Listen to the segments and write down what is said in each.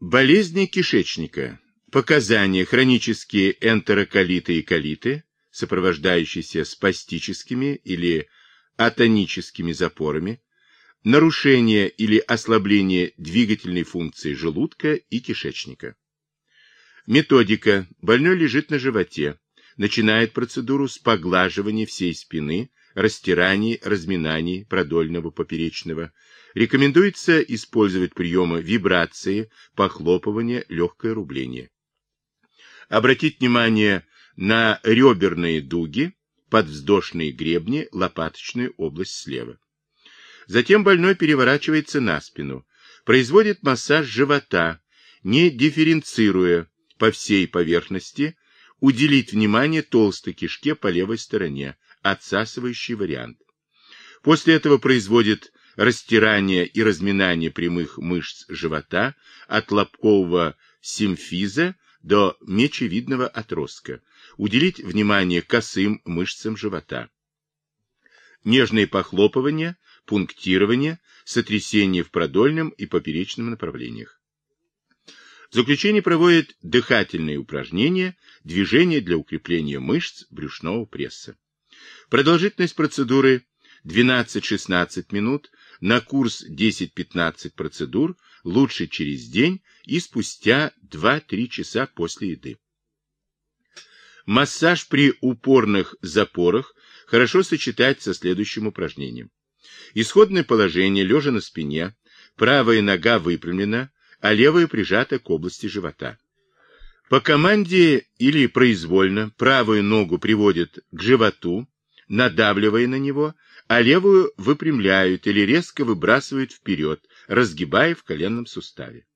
Болезни кишечника. Показания хронические энтероколиты и колиты, сопровождающиеся спастическими или атоническими запорами, нарушение или ослабление двигательной функции желудка и кишечника. Методика. Больной лежит на животе, начинает процедуру с поглаживания всей спины, растираний, разминаний продольного, поперечного. Рекомендуется использовать приемы вибрации, похлопывания, легкое рубление. Обратить внимание на реберные дуги, подвздошные гребни, лопаточную область слева. Затем больной переворачивается на спину, производит массаж живота, не дифференцируя по всей поверхности, уделить внимание толстой кишке по левой стороне, отсасывающий вариант. После этого производит растирание и разминание прямых мышц живота от лобкового симфиза до мечевидного отростка, уделить внимание косым мышцам живота. Нежные похлопывания, пунктирование, сотрясение в продольном и поперечном направлениях. В заключение проводит дыхательные упражнения, движения для укрепления мышц брюшного пресса. Продолжительность процедуры 12-16 минут, на курс 10-15 процедур, лучше через день и спустя 2-3 часа после еды. Массаж при упорных запорах хорошо сочетать со следующим упражнением. Исходное положение, лежа на спине, правая нога выпрямлена, а левая прижата к области живота. По команде или произвольно правую ногу приводят к животу, надавливая на него, а левую выпрямляют или резко выбрасывают вперед, разгибая в коленном суставе.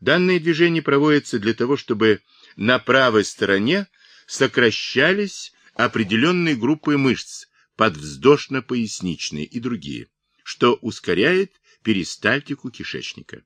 Данное движение проводится для того, чтобы на правой стороне сокращались определенные группы мышц, подвздошно-поясничные и другие, что ускоряет перистальтику кишечника.